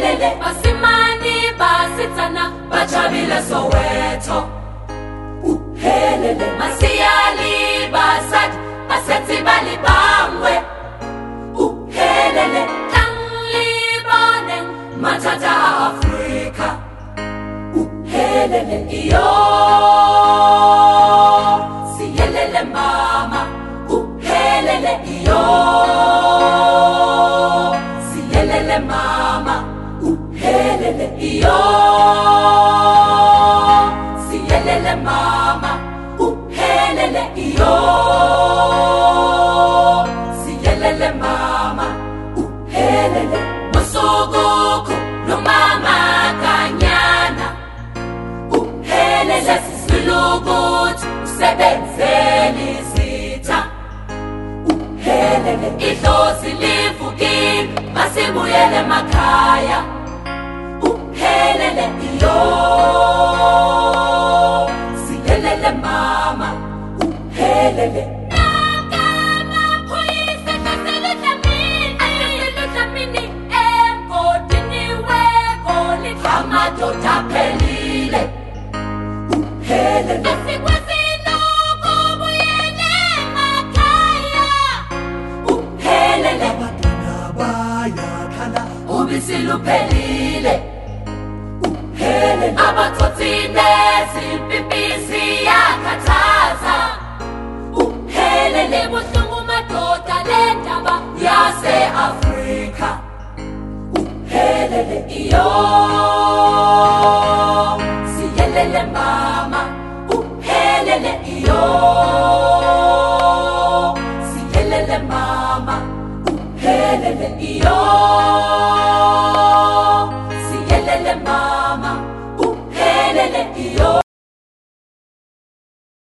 kelele basimane basetsana ba tšhabile soweto uhelele masiale basadi ba setse ba le bangwe uhelele tlang le boneng mathata a aforika uhelele iyo iyo siyelele mama uphelele iyo siyelele mama uhelele. uphelele mosokoko nomama kanyana uphelele sisilokoti usebele siluphelile uphele abathothi nezimpipisi yakhathaza uphele lebuhlungu madoda lendaba yase-afrika uphelele iyo yo, si sikelele mama uhelele yo.